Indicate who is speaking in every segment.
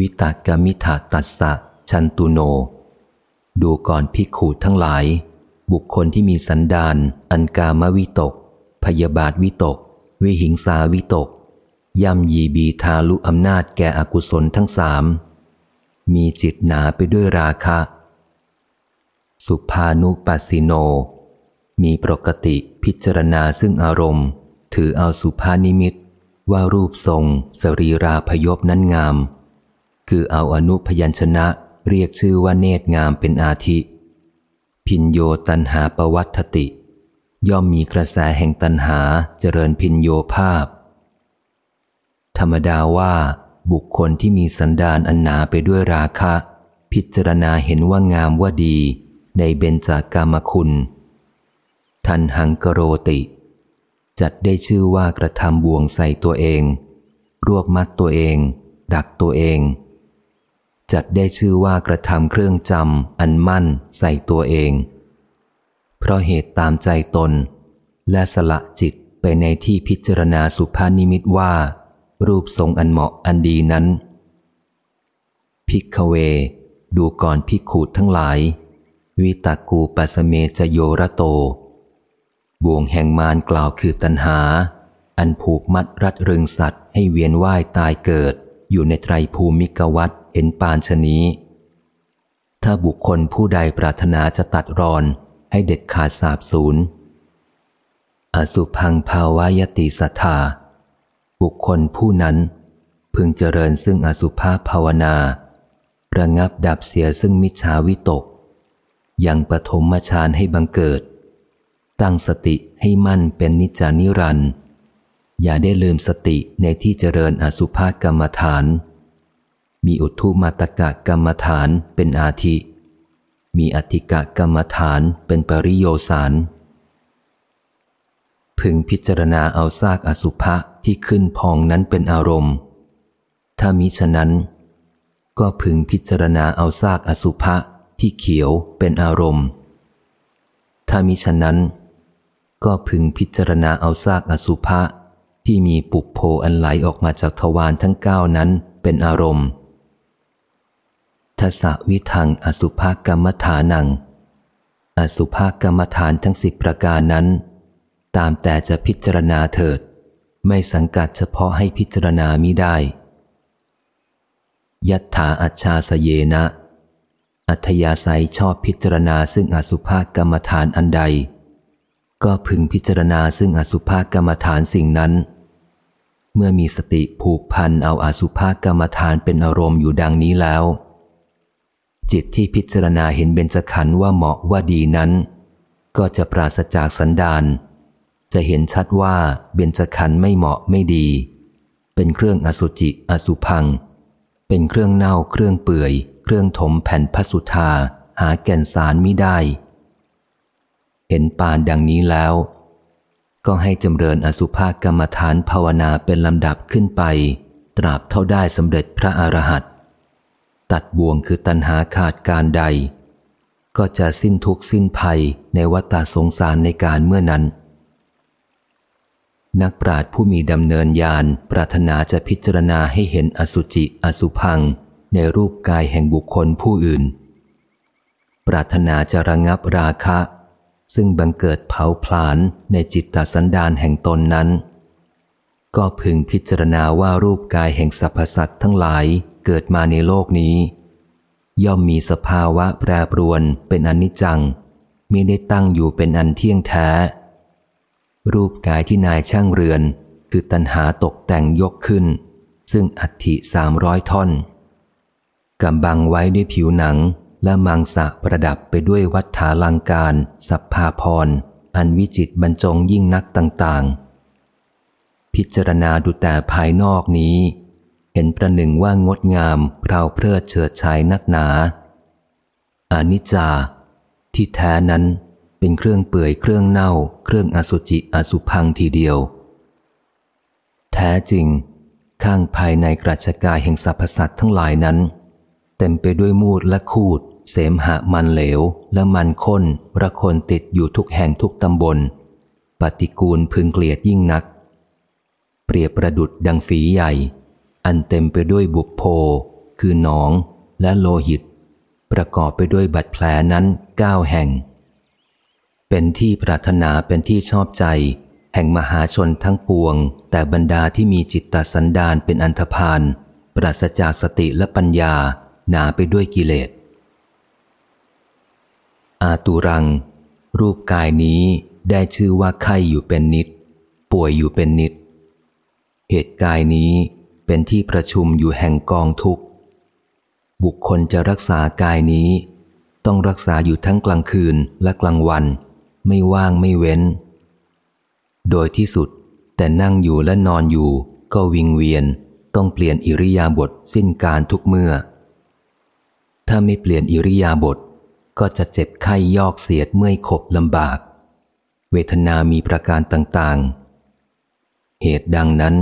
Speaker 1: วิตากมิถาตัสสะชันตุโน ดูก่อนพิกขูทั้งหลาย บุคคลที่มีสันดาน อันกามวิตก พยาบาทวิตก วิหิงสาวิตก ย่ำยีบีทาลุอำนาจแก่อกุศลทั้งสาม มีจิตหนาไปด้วยราคะ สุภานุปัสสิโน มีปกติพิจารณาซึ่งอารมณ์ ถือเอาสุภานิมิตว่ารูปทรง สรีราพยพนั้นงาม คือเอาอนุพยัญชนะเรียกชื่อว่าเนตรงามเป็นอาทิ พินโยตันหาปวัตติ ย่อมมีกระแสแห่งตันหาเจริญพินโยภาพ ธรรมดาว่า บุคคลที่มีสันดานอันหนาไปด้วยราคะ พิจารณาเห็นว่างามว่าดี ในเบญจากามคุณ ทันหังกโรติ จัดได้ชื่อว่ากระทำบ่วงใส่ตัวเอง รวบมัดตัวเอง ดักตัวเอง จัดได้ชื่อว่ากระทำเครื่องจำอันมั่นใส่ตัวเอง เพราะเหตุตามใจตน และสละจิตไปในที่พิจารณาสุภานิมิตว่า รูปทรงอันเหมาะอันดีนั้น พิกเว ดูก่อนพิกขูดทั้งหลาย วิตากูปัสเมจโยระโต บ่วงแห่งมารกล่าวคือตัณหา อันผูกมัดรัดรึงสัตว์ให้เวียนว่ายตายเกิดอยู่ในไตรภูมิกวัต เห็นปานชนี้ ถ้าบุคคลผู้ใดปรารถนาจะตัดรอนให้เด็ดขาดสาบสูญอสุพังภาวายติสัทธา บุคคลผู้นั้น พึงเจริญซึ่งอสุภาพภาวนา ระงับดับเสียซึ่งมิจฉาวิตก ยังปฐมฌานให้บังเกิด ตั้งสติให้มั่นเป็นนิจานิรันดอย่าได้ลืมสติในที่เจริญอสุภกรรมฐาน มีอุทุมาตกะกรรมฐานเป็นอาทิ มีอธิกะกรรมฐานเป็นปริโยสาร พึงพิจารณาเอาซากอสุภะที่ขึ้นพองนั้นเป็นอารมณ์ ถ้ามิฉะนั้น ก็พึงพิจารณาเอาซากอสุภะที่เขียวเป็นอารมณ์ ถ้ามิฉะนั้น ก็พึงพิจารณาเอาซากอสุภะที่มีปุกโพอันไหลออกมาจากทวารทั้งเก้านั้นเป็นอารมณ์ ทศวิทังอสุภกรรมฐานัง อสุภกรรมฐานทั้งสิบประการนั้น ตามแต่จะพิจารณาเถิด ไม่สังกัดเฉพาะให้พิจารณามิได้ ยัตถาอัจฉาสเยนะ อัธยาศัยชอบพิจารณาซึ่งอสุภกรรมฐานอันใด ก็พึงพิจารณาซึ่งอสุภกรรมฐานสิ่งนั้น เมื่อมีสติผูกพันเอาอาสุภกรรมฐานเป็นอารมณ์อยู่ดังนี้แล้ว จิตที่พิจารณาเห็นเบญจขันธ์ว่าเหมาะว่าดีนั้น ก็จะปราศจากสันดาน จะเห็นชัดว่าเบญจขันธ์ไม่เหมาะไม่ดี เป็นเครื่องอสุจิอสุพัง เป็นเครื่องเน่าเครื่องเปื่อย เครื่องถมแผ่นพสุธาหาแก่นสารม่ได้ เห็นปานดังนี้แล้ว ก็ให้จำเริญอสุภากรรมฐานภาวนาเป็นลำดับขึ้นไป ตราบเท่าได้สำเร็จพระอรหันต์ ตัดบ่วงคือตัณหาขาดการใด ก็จะสิ้นทุกสิ้นภัยในวัฏสงสารในการเมื่อนั้น นักปราชญ์ผู้มีดำเนินญาณปรารถนาจะพิจารณาให้เห็นอสุจิอสุพัง ในรูปกายแห่งบุคคลผู้อื่น ปรารถนาจะระงับราคะ ซึ่งบังเกิดเผาผลาญในจิตตสันดานแห่งตนนั้นก็พึงพิจารณาว่ารูปกายแห่งสรรพสัตว์ทั้งหลาย เกิดมาในโลกนี้ ย่อมมีสภาวะแปรปรวนเป็นอนิจจังมิได้ตั้งอยู่เป็นอันเที่ยงแท้ รูปกายที่นายช่างเรือน คือตัณหาตกแต่งยกขึ้น ซึ่งอัฐิสามร้อยท่อนกำบังไว้ด้วยผิวหนังและมังสะประดับไปด้วยวัฏฐาลังการ สัพพาพร อันวิจิตบรรจงยิ่งนักต่าง ๆ พิจารณาดูแต่ภายนอกนี้ เห็นประหนึ่งว่างดงามเพราเพลิดเฉิดชายนักหนา อานิจจา ที่แท้นั้นเป็นเครื่องเปื่อยเครื่องเน่า เครื่องอสุจิอสุพังทีเดียว แท้จริง ข้างภายในกราชกายแห่งสรรพสัตว์ทั้งหลายนั้น เต็มไปด้วยมูดและคูด เสมหะมันเหลว และมันข้นระคนติดอยู่ทุกแห่งทุกตำบล ปฏิกูลพึงเกลียดยิ่งนัก เปรียบประดุดดังฝีใหญ่ อันเต็มไปด้วยบุกโพ คือหนองและโลหิต ประกอบไปด้วยบัดแผลนั้นเก้าแห่ง เป็นที่ปรารถนาเป็นที่ชอบใจ แห่งมหาชนทั้งปวง แต่บรรดาที่มีจิตตสันดานเป็นอันธพาลปราศจากสติและปัญญา หนาไปด้วยกิเลส อาตุรัง รูปกายนี้ได้ชื่อว่าไข้อยู่เป็นนิด ป่วยอยู่เป็นนิด เหตุกายนี้ เป็นที่ประชุมอยู่แห่งกองทุกข์ บุคคลจะรักษากายนี้ ต้องรักษาอยู่ทั้งกลางคืนและกลางวัน ไม่ว่างไม่เว้น โดยที่สุดแต่นั่งอยู่และนอนอยู่ ก็วิงเวียน ต้องเปลี่ยนอิริยาบถสิ้นการทุกเมื่อ ถ้าไม่เปลี่ยนอิริยาบถก็จะเจ็บไข้ยอกเสียดเมื่อยขบลำบาก เวทนามีประการต่างๆ เหตุดังนั้น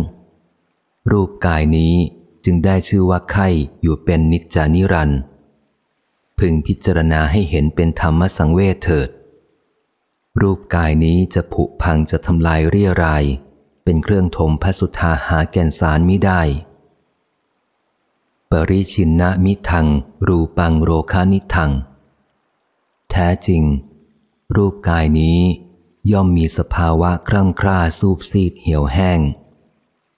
Speaker 1: รูปกายนี้จึงได้ชื่อว่าไข้อยู่เป็นนิจจานิรันพึงพิจารณาให้เห็นเป็นธรรมสังเวชเถิด รูปกายนี้จะผุพังจะทำลายเรียราย เป็นเครื่องถมพระสุธาหาแก่นสารมิได้ ปริชินนะมิทัง รูปังโรคานิทัง แท้จริง รูปกายนี้ย่อมมีสภาวะครั่งคร่าสูบซีดเหี่ยวแห้ง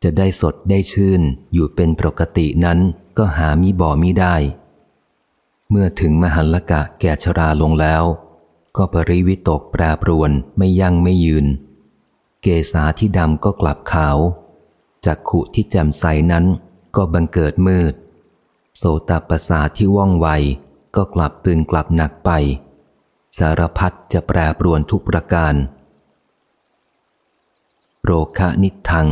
Speaker 1: จะได้สดได้ชื่นอยู่เป็นปกตินั้นก็หามิบ่อมิได้ เมื่อถึงมหันลกะแก่ชราลงแล้ว ก็ปริวิตกแปรปรวนไม่ยั่งไม่ยืน เกษาที่ดำก็กลับขาว จักขุที่แจ่มใสนั้นก็บังเกิดมืด โสตประสาที่ว่องไวก็กลับตึงกลับหนักไป สารพัดจะแปรปรวนทุกประการ โรคะนิทัง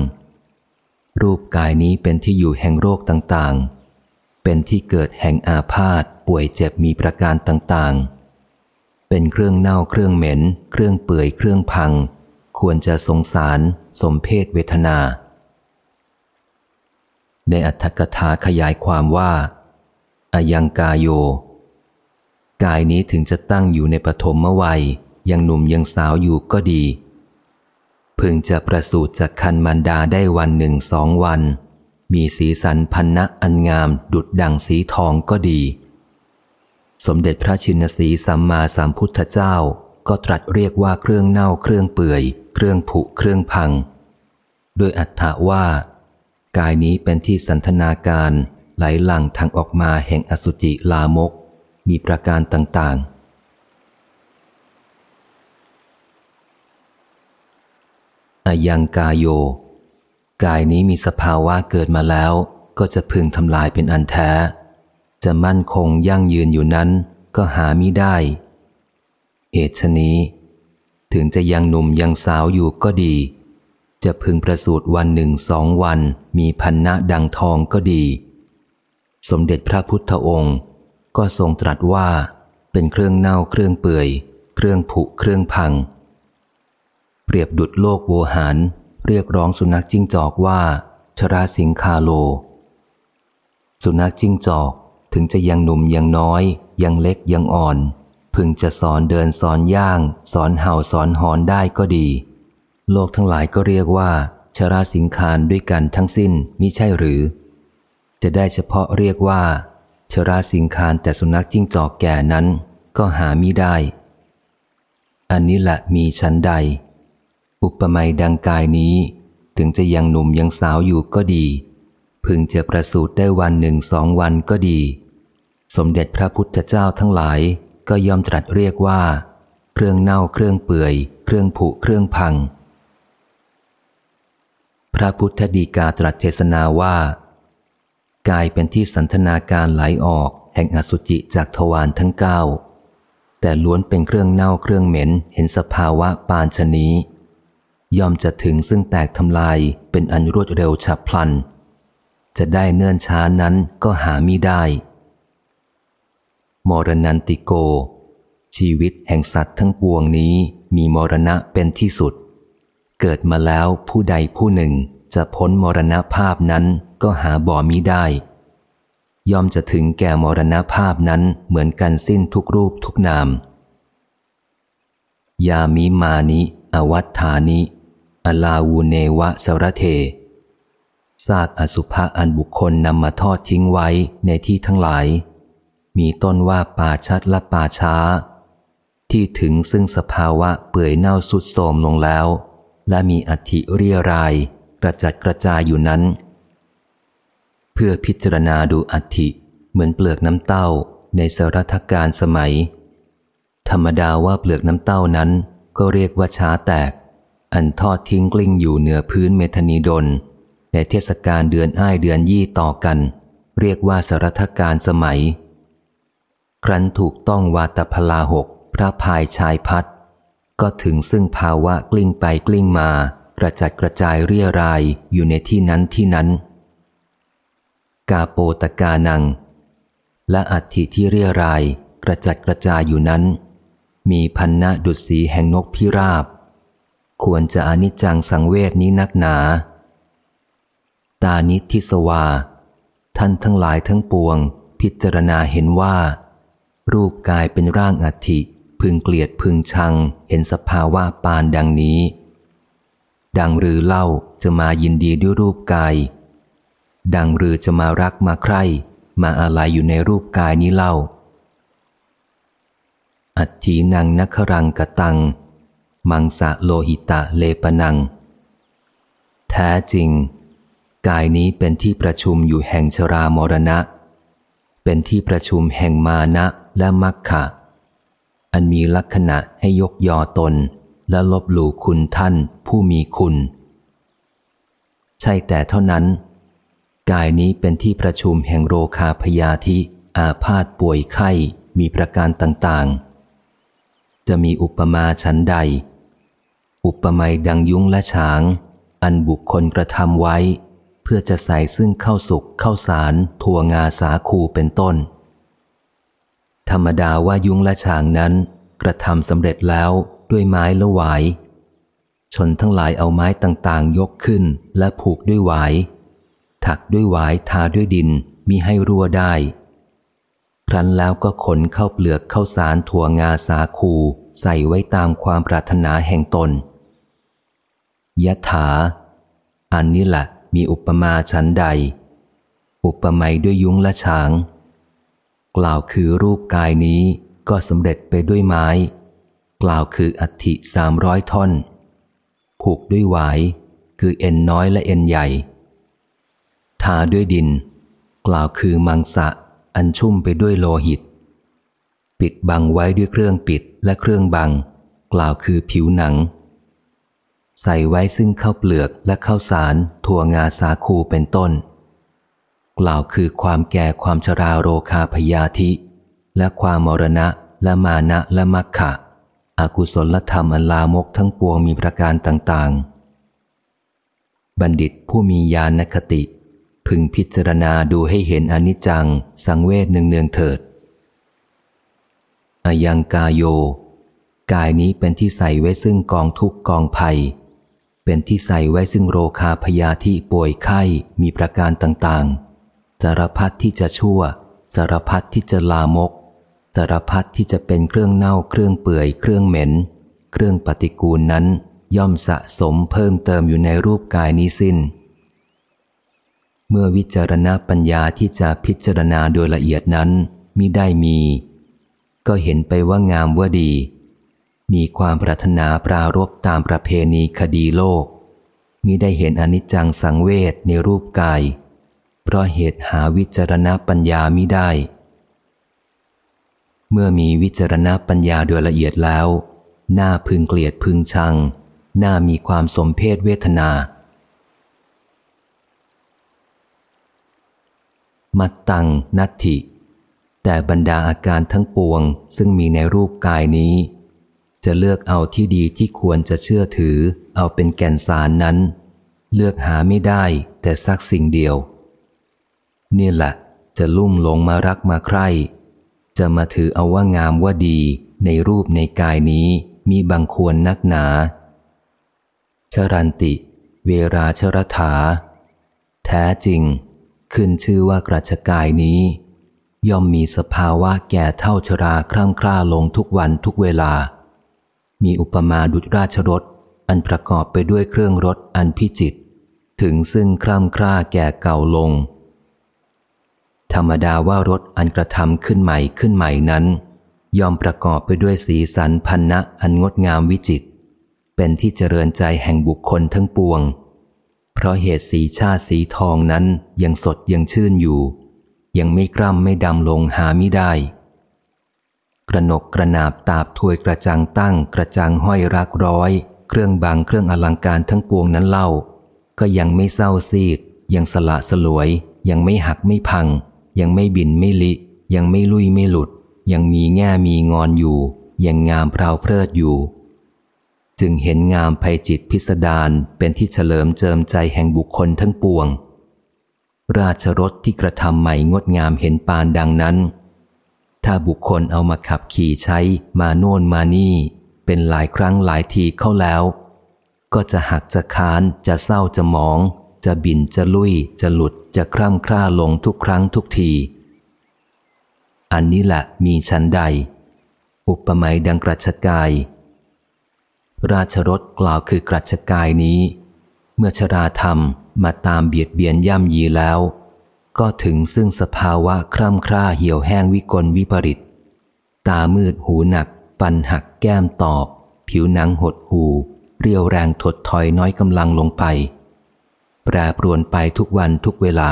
Speaker 1: รูปกายนี้เป็นที่อยู่แห่งโรคต่างๆ เป็นที่เกิดแห่งอาพาธป่วยเจ็บมีประการต่างๆ เป็นเครื่องเน่าเครื่องเหม็น เครื่องเปื่อยเครื่องพัง ควรจะสงสาร สมเพศเวทนา ในอัตถกถาขยายความว่าอายังกายโย กายนี้ถึงจะตั้งอยู่ในปฐมวัย ยังหนุ่มยังสาวอยู่ก็ดี พึงจะประสูติจากคันมันดาได้วันหนึ่งสองวัน มีสีสันพันนะอันงามดุดดังสีทองก็ดี สมเด็จพระชินสีสัมมาสัมพุทธเจ้าก็ตรัสเรียกว่าเครื่องเน่าเครื่องเปื่อย เครื่องผุเครื่องพังโดยอัตถาว่า กายนี้เป็นที่สันทนาการไหลหลั่งทางออกมาแห่งอสุจิลามก มีประการต่างๆ อายังกายโย กายนี้มีสภาวะเกิดมาแล้ว ก็จะพึงทำลายเป็นอันแท้ จะมั่นคงยั่งยืนอยู่นั้นก็หามิได้ เหตุชนี้ ถึงจะยังหนุ่มยังสาวอยู่ก็ดี จะพึงประสูติวันหนึ่งสองวัน มีพันนะดังทองก็ดี สมเด็จพระพุทธองค์ ก็ทรงตรัสว่าเป็นเครื่องเน่าเครื่องเปื่อย เครื่องผุเครื่องพัง เปรียบดุดโลกโวหารเรียกร้องสุนัขจิ้งจอกว่า ชราสิงคาโล สุนัขจิ้งจอกถึงจะยังหนุ่มยังน้อย ยังเล็กยังอ่อน พึงจะสอนเดินสอนย่าง สอนเห่าสอนหอนได้ก็ดี โลกทั้งหลายก็เรียกว่า ชราสิงคารด้วยกันทั้งสิ้นมิใช่หรือ จะได้เฉพาะเรียกว่า ชราสิงคารแต่สุนัขจิ้งจอกแก่นั้นก็หามิได้ อันนี้แหละมีชั้นใด อุปมาดังกายนี้ ถึงจะยังหนุ่มยังสาวอยู่ก็ดี พึงจะประสูติได้วันหนึ่งสองวันก็ดี สมเด็จพระพุทธเจ้าทั้งหลายก็ยอมตรัสเรียกว่า เครื่องเน่าเครื่องเปื่อย เครื่องผุเครื่องพัง พระพุทธดีกาตรัสเทศนาว่า กายเป็นที่สันทนาการไหลออกแห่งอสุจิจากทวารทั้งเก้าแต่ล้วนเป็นเครื่องเน่าเครื่องเหม็นเห็นสภาวะปานชนี้ ย่อมจะถึงซึ่งแตกทำลายเป็นอันรวดเร็วฉับพลัน จะได้เนื่นช้านั้นก็หามิได้ มรณันติโก ชีวิตแห่งสัตว์ทั้งปวงนี้มีมรณะเป็นที่สุด เกิดมาแล้วผู้ใดผู้หนึ่งจะพ้นมรณภาพนั้นก็หาบ่อมิได้ ย่อมจะถึงแก่มรณภาพนั้นเหมือนกันสิ้นทุกรูปทุกนาม ยามิมานิ อวัตฐานิ อลาวูเนวะสรเทซากอสุภะอันบุคคลนำมาทอดทิ้งไว้ในที่ทั้งหลาย มีต้นว่าป่าชัดและป่าช้า ที่ถึงซึ่งสภาวะเปื่อยเน่าสุดโทมลงแล้ว และมีอัฐิเรียรายกระจัดกระจายอยู่นั้น เพื่อพิจารณาดูอัฐิเหมือนเปลือกน้ำเต้าในสรัทการสมัย ธรรมดาว่าเปลือกน้ำเต้านั้นก็เรียกว่าช้าแตก อันทอดทิ้งกลิ้งอยู่เหนือพื้นเมทนีดนในเทศกาลเดือนอ้ายเดือนยี่ต่อกัน เรียกว่าสรัทการสมัย ครั้นถูกต้องวาตพลาหกพระพายชายพัดก็ถึงซึ่งภาวะกลิ้งไปกลิ้งมากระจัดกระจายเรียรายอยู่ในที่นั้นที่นั้น กาโปตกานัง และอัฐิที่เรียรายกระจัดกระจายอยู่นั้น มีพันนะดุสีแห่งนกพิราบ ควรจะอนิจจังสังเวชนี้นักหนา ตานิทิสวา ท่านทั้งหลายทั้งปวง พิจารณาเห็นว่า รูปกายเป็นร่างอัฐิพึงเกลียดพึงชัง เห็นสภาวะปานดังนี้ ดังหรือเล่าจะมายินดีด้วยรูปกาย ดังหรือจะมารักมาใคร่ มาอะไรอยู่ในรูปกายนี้เล่าอัฐินังนัครังกะตัง มังสะโลหิตะเลปนัง แท้จริง กายนี้เป็นที่ประชุมอยู่แห่งชรามรณะ เป็นที่ประชุมแห่งมานะและมักขะ อันมีลักษณะให้ยกยอตน และลบหลู่คุณท่านผู้มีคุณ ใช่แต่เท่านั้น กายนี้เป็นที่ประชุมแห่งโรคาพยาธิ อาพาธป่วยไข้มีประการต่างๆ จะมีอุปมาชั้นใด อุปไมยดังยุ้งและช้าง อันบุคคลกระทำไว้ เพื่อจะใส่ซึ่งเข้าสุกเข้าสารถั่วงาสาคูเป็นต้น ธรรมดาว่ายุงและฉางนั้น กระทำสำเร็จแล้วด้วยไม้ละหวาย ชนทั้งหลายเอาไม้ต่างๆ ยกขึ้นและผูกด้วยหวาย ถักด้วยหวายทาด้วยดินมีให้รั่วได้ ครั้นแล้วก็ขนเข้าเปลือกเข้าสารถั่วงาสาคูใส่ไว้ตามความปรารถนาแห่งตน ยะถา อันนี้แหละมีอุปมาชั้นใด อุปไมยด้วยยุ้งและช้าง กล่าวคือรูปกายนี้ก็สำเร็จไปด้วยไม้ กล่าวคืออัฐิสามร้อยท่อน ผูกด้วยหวาย คือเอ็นน้อยและเอ็นใหญ่ ทาด้วยดิน กล่าวคือมังสะอันชุ่มไปด้วยโลหิต ปิดบังไว้ด้วยเครื่องปิดและเครื่องบัง กล่าวคือผิวหนัง ใส่ไว้ซึ่งข้าวเปลือกและข้าวสารถั่วงาสาคูเป็นต้น กล่าวคือความแก่ความชราโรคาพยาธิ และความมรณะและมานะและมักขะอากุศลธรรมอันลามกทั้งปวงมีประการต่างๆ บัณฑิตผู้มีญาณคติ พึงพิจารณาดูให้เห็นอนิจจัง สังเวชเนืองๆเถิดอายังกายโย กายนี้เป็นที่ใส่ไว้ซึ่งกองทุกกองภัย เป็นที่ใส่ไว้ซึ่งโรคาพยาธิป่วยไข้มีประการต่างๆ สารพัดที่จะชั่ว สารพัดที่จะลามก สารพัดที่จะเป็นเครื่องเน่าเครื่องเปื่อยเครื่องเหม็น เครื่องปฏิกูลนั้นย่อมสะสมเพิ่มเติมอยู่ในรูปกายนี้สิน้น เมื่อวิจารณปัญญาที่จะพิจารณาโดยละเอียดนั้นมิได้มี ก็เห็นไปว่างามว่าดี มีความปรารถนาปรารบตามประเพณีคดีโลก มิได้เห็นอนิจจังสังเวชในรูปกาย เพราะเหตุหาวิจารณปัญญามิได้ เมื่อมีวิจารณปัญญาโดยละเอียดแล้วหน้าพึงเกลียดพึงชังหน้ามีความสมเพศเวทนา มัตตังนัตถิ แต่บรรดาอาการทั้งปวงซึ่งมีในรูปกายนี้ จะเลือกเอาที่ดีที่ควรจะเชื่อถือ เอาเป็นแก่นสารนั้น เลือกหาไม่ได้แต่สักสิ่งเดียวนี่แหละจะลุ่มหลงมารักมาใคร่ จะมาถือเอาว่างามว่าดีในรูปในกายนี้มีบางควรนักหนา ชรันติ เวราชรถา แท้จริง ขึ้นชื่อว่ากระชกายนี้ ย่อมมีสภาวะแก่เท่าชราคร่ำคร่าลงทุกวันทุกเวลา มีอุปมาดุจราชรถ อันประกอบไปด้วยเครื่องรถอันพิจิต ถึงซึ่งคร่ำคร่าแก่เก่าลง ธรรมดาว่ารถอันกระทำขึ้นใหม่ขึ้นใหม่นั้น ยอมประกอบไปด้วยสีสันพันนะอันงดงามวิจิต เป็นที่เจริญใจแห่งบุคคลทั้งปวง เพราะเหตุสีชาติสีทองนั้นยังสดยังชื่นอยู่ ยังไม่กล้ำไม่ดำลงหาไม่ได้ กระหนกกระนาบตาบถวยกระจังตั้ง กระจังห้อยรักร้อย เครื่องบางเครื่องอลังการทั้งปวงนั้นเล่า ก็ยังไม่เศร้าซีด ยังสละสลวย ยังไม่หักไม่พัง ยังไม่บินไม่ลิ ยังไม่ลุยไม่หลุด ยังมีแง่มีงอนอยู่ ยังงามพราวเพลิดอยู่ จึงเห็นงามภัยจิตพิสดารเป็นที่เฉลิมเจิมใจแห่งบุคคลทั้งปวง ราชรถที่กระทำใหม่งดงามเห็นปานดังนั้น ถ้าบุคคลเอามาขับขี่ใช้มาโน่นมานี่ เป็นหลายครั้งหลายทีเข้าแล้ว ก็จะหักจะค้านจะเศร้าจะมอง จะบินจะลุย จะหลุดจะคร่ำคร่าลงทุกครั้งทุกที อันนี้แหละมีชั้นใด อุปมาดังกรัชกาย ราชรถกล่าวคือกรัชกายนี้ เมื่อชราธรรมมาตามเบียดเบียนย่ำยีแล้ว ก็ถึงซึ่งสภาวะคร่ำคร่าเหี่ยวแห้งวิกลวิปริต ตามืดหูหนัก ฟันหักแก้มตอบ ผิวหนังหดหูเรียวแรงถดถอยน้อยกำลังลงไป แปรปรวนไปทุกวันทุกเวลา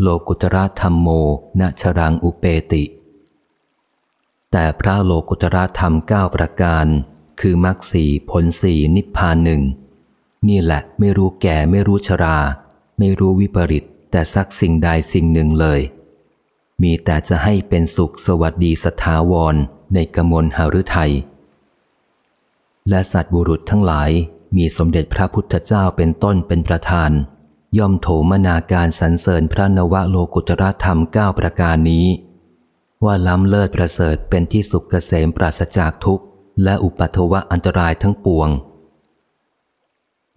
Speaker 1: โลกุตระธรรมโมณชรังอุเปติ แต่พระโลกุตระธรรมเก้าประการ คือมรรคสีผลสีนิพพานหนึ่งนี่แหละไม่รู้แก่ไม่รู้ชรา ไม่รู้วิปริตแต่สักสิ่งใดสิ่งหนึ่งเลย มีแต่จะให้เป็นสุขสวัสดีสถาวรในกมลหฤทัยและสัตว์บุรุษทั้งหลายมีสมเด็จพระพุทธเจ้าเป็นต้นเป็นประธาน ย่อมโถมนาการสรรเสริญพระนวโลกุตรธรรมเก้าประการนี้ ว่าล้ำเลิศประเสริฐเป็นที่สุขเกษมปราศจากทุกข์ และอุปัทวะอันตรายทั้งปวง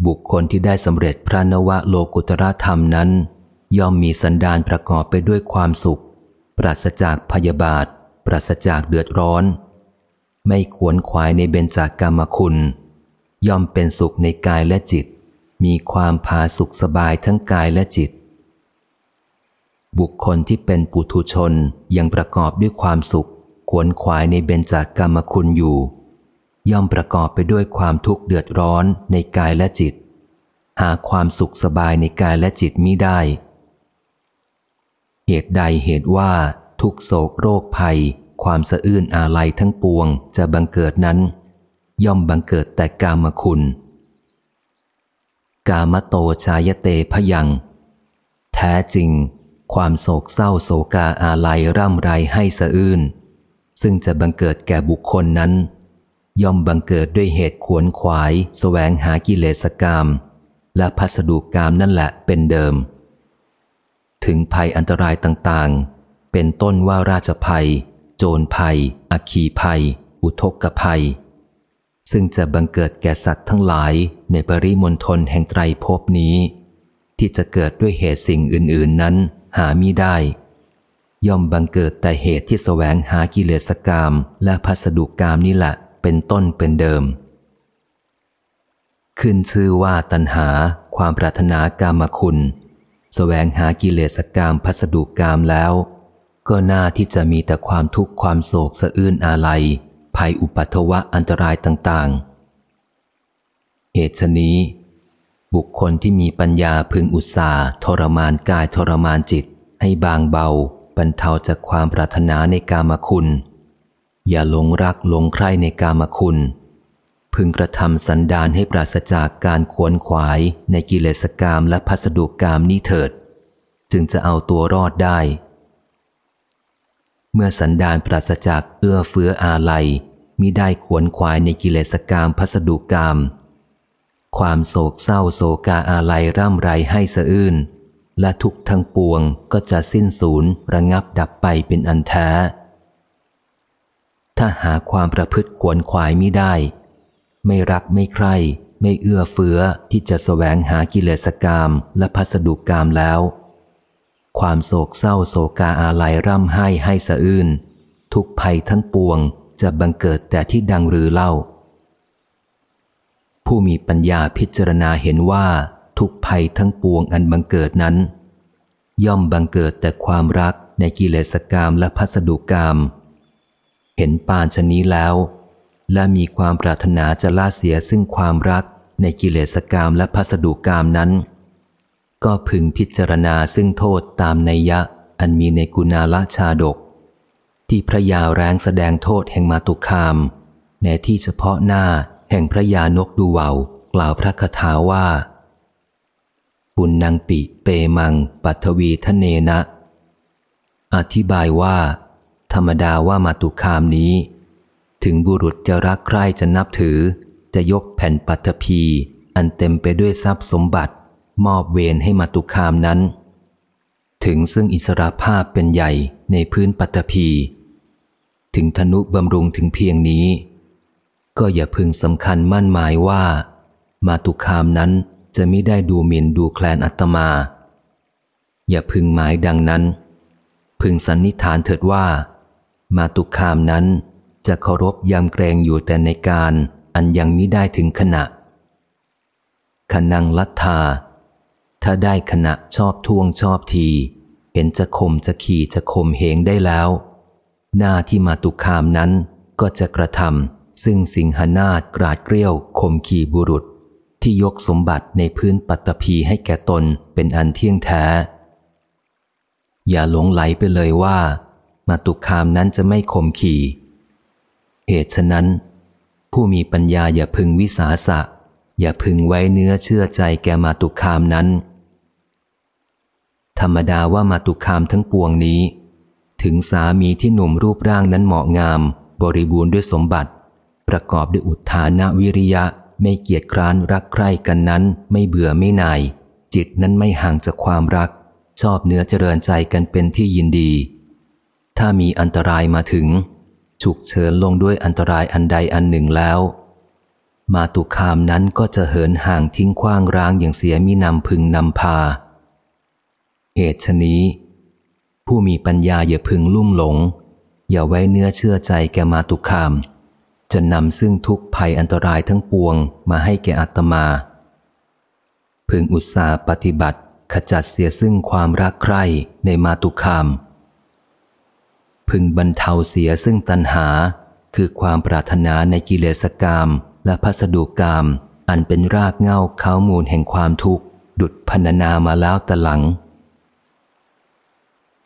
Speaker 1: บุคคลที่ได้สำเร็จพระนวโลกุตรธรรมนั้น ย่อมมีสันดานประกอบไปด้วยความสุข ปราศจากพยาบาท ปราศจากเดือดร้อน ไม่ขวนขวายในเบญจากรรมคุณ ย่อมเป็นสุขในกายและจิต มีความพาสุขสบายทั้งกายและจิต บุคคลที่เป็นปุถุชนยังประกอบด้วยความสุข ขวนขวายในเบญจากรรมคุณอยู่ ย่อมประกอบไปด้วยความทุกข์เดือดร้อนในกายและจิต หาความสุขสบายในกายและจิตมิได้ เหตุใดเหตุว่าทุกโศกโรคภัย ความสะอื้นอาลัยทั้งปวงจะบังเกิดนั้น ย่อมบังเกิดแต่กามคุณ กามโตชายเตพยัง แท้จริง ความโศกเศร้าโศกาอาลัยร่ำไรให้สะอื้นซึ่งจะบังเกิดแก่บุคคลนั้น ย่อมบังเกิดด้วยเหตุขวนขวายสแสวงหากิเลสกรรม และพัสดุกรรมนั่นแหละเป็นเดิม ถึงภัยอันตรายต่างๆ เป็นต้นว่าราชภัย โจรภัย อคีภัย อุทกภัย ซึ่งจะบังเกิดแก่สัตว์ทั้งหลายในปริมณฑลแห่งไตรภพนี้ ที่จะเกิดด้วยเหตุสิ่งอื่น ๆนั้นหามิได้ย่อมบังเกิดแต่เหตุที่แสวงหากิเลสกรรมและพัสดุกรรมนี่แหละ เป็นต้นเป็นเดิม ขึ้นชื่อว่าตัณหาความปรารถนากามคุณสแสวงหากิเลสกรรมพัสดุกรรมแล้ว ก็น่าที่จะมีแต่ความทุกข์ความโศกสะอื้นอาลัย ภัยอุปัตวะอันตรายต่างๆ เหตุนี้ บุคคลที่มีปัญญาพึงอุตสาทรมานกายทรมานจิตให้บางเบาบรรเทาจากความปรารถนาในกามคุณ อย่าหลงรักหลงใครในกามคุณ พึงกระทำสันดานให้ปราศจากการขวนขวายในกิเลสกรรมและพัสดุกรรมนี้เถิด จึงจะเอาตัวรอดได้ เมื่อสันดานปราศจากเอื้อเฟื้ออาลัยมิได้ขวนขวายในกิเลสกรรมพัสดุกรรมความโศกเศร้าโศกาอาลัยร่ำไรให้สะอื้นและทุกทั้งปวงก็จะสิ้นสูญระงับดับไปเป็นอันแท้ ถ้าหาความประพฤติขวนขวายมิได้ ไม่รักไม่ใคร่ไม่เอื้อเฟื้อที่จะแสวงหากิเลสกรรมและพัสดุกรรมแล้ว ความโศกเศร้าโศกาอาลัยร่ำไห้ให้สะอื้นทุกภัยทั้งปวงจะบังเกิดแต่ที่ดังรือเล่าผผู้มีปัญญาพิจารณาเห็นว่าทุกภัยทั้งปวงอันบังเกิดนั้น ย่อมบังเกิดแต่ความรักในกิเลสกรรมและพัสดุกรรม เห็นปานชนี้แล้ว และมีความปรารถนาจะละเสียซึ่งความรักในกิเลสกรรมและพัสดุกรรมนั้น ก็พึงพิจารณาซึ่งโทษตามนัยยะอันมีในกุณาละชาดก ที่พระยาแรงแสดงโทษแห่งมาตุคาม ในที่เฉพาะหน้าแห่งพระยานกดูเวากล่าวพระคาถาว่า ปุณนังปิเปมัง ปัทวีทเนนะ อธิบายว่า ธรรมดาว่ามาตุคามนี้ ถึงบุรุษจะรักใคร่จะนับถือ จะยกแผ่นปัทภีอันเต็มไปด้วยทรัพย์สมบัติ มอบเวรให้มาตุคามนั้น ถึงซึ่งอิสระภาพเป็นใหญ่ในพื้นปัตภีถึงธนุบำรุงถึงเพียงนี้ ก็อย่าพึงสำคัญมั่นหมายว่า มาตุคามนั้นจะไม่ได้ดูหมิ่นดูแคลนอัตมา อย่าพึงหมายดังนั้น พึงสันนิษฐานเถิดว่า มาตุคามนั้น จะเคารพยำเกรงอยู่แต่ในการอันยังมิได้ถึงขณะ ขนังลัทธา ถ้าได้ขณะชอบท่วงชอบที เห็นจะข่มจะขี่จะข่มเหงได้แล้ว หน้าที่มาตุคามนั้นก็จะกระทำซึ่งสิงหนาฏกราดเกลี้ยวข่มขี่บุรุษ ที่ยกสมบัติในพื้นปัตตภีให้แก่ตนเป็นอันเที่ยงแท้ อย่าหลงไหลไปเลยว่า มาตุคามนั้นจะไม่ข่มขี่เหตุฉะนั้น ผู้มีปัญญาอย่าพึงวิสาสะ อย่าพึงไว้เนื้อเชื่อใจแกมาตุคามนั้น ธรรมดาว่ามาตุคามทั้งปวงนี้ ถึงสามีที่หนุ่มรูปร่างนั้นเหมาะงาม บริบูรณ์ด้วยสมบัติ ประกอบด้วยอุทานาวิริยะไม่เกียจคร้านรักใคร่กันนั้น ไม่เบื่อไม่นาย จิตนั้นไม่ห่างจากความรัก ชอบเนื้อเจริญใจกันเป็นที่ยินดี ถ้ามีอันตรายมาถึง ฉุกเฉินลงด้วยอันตรายอันใดอันหนึ่งแล้ว มาตุคามนั้นก็จะเหินห่างทิ้งขว้างร้างอย่างเสียมินำพึงนำพา เหตุชนี้ ผู้มีปัญญาอย่าพึงลุ่มหลง อย่าไว้เนื้อเชื่อใจแกมาตุคาม จะนำซึ่งทุกภัยอันตรายทั้งปวงมาให้แกอัตมา พึงอุตสาหปฏิบัติขจัดเสียซึ่งความรักใคร่ในมาตุคาม พึงบรรเทาเสียซึ่งตัณหา คือความปรารถนาในกิเลสกรรมและพัสดุกรรม อันเป็นรากเง้าข้ามูลแห่งความทุกข์ ดุดพันนามาแล้วตะหลัง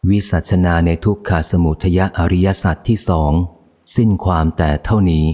Speaker 1: วิสัชนาในทุกขาสมุทยะอริยสัจที่สอง สิ้นความแต่เท่านี้